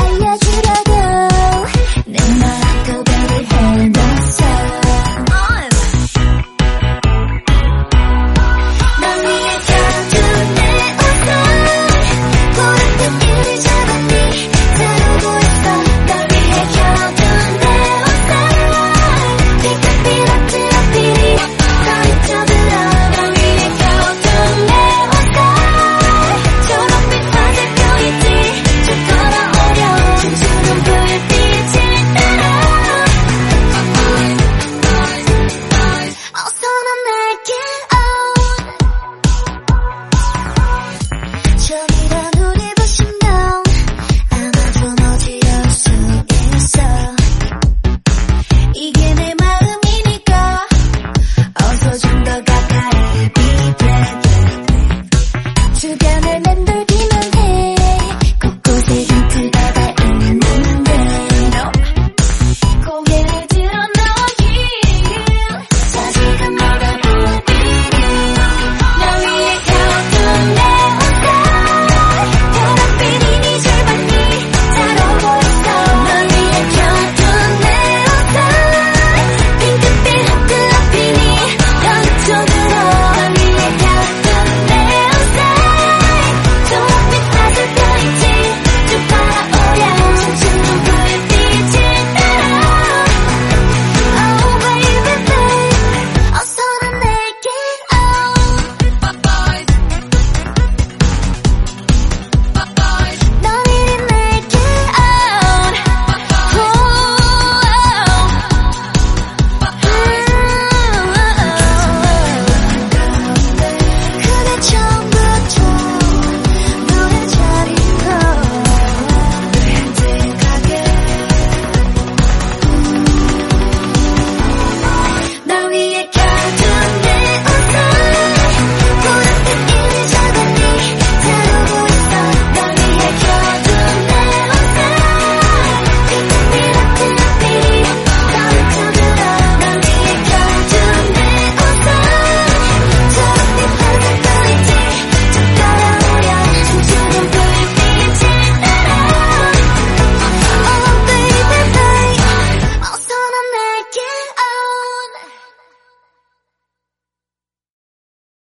알려주려고 together.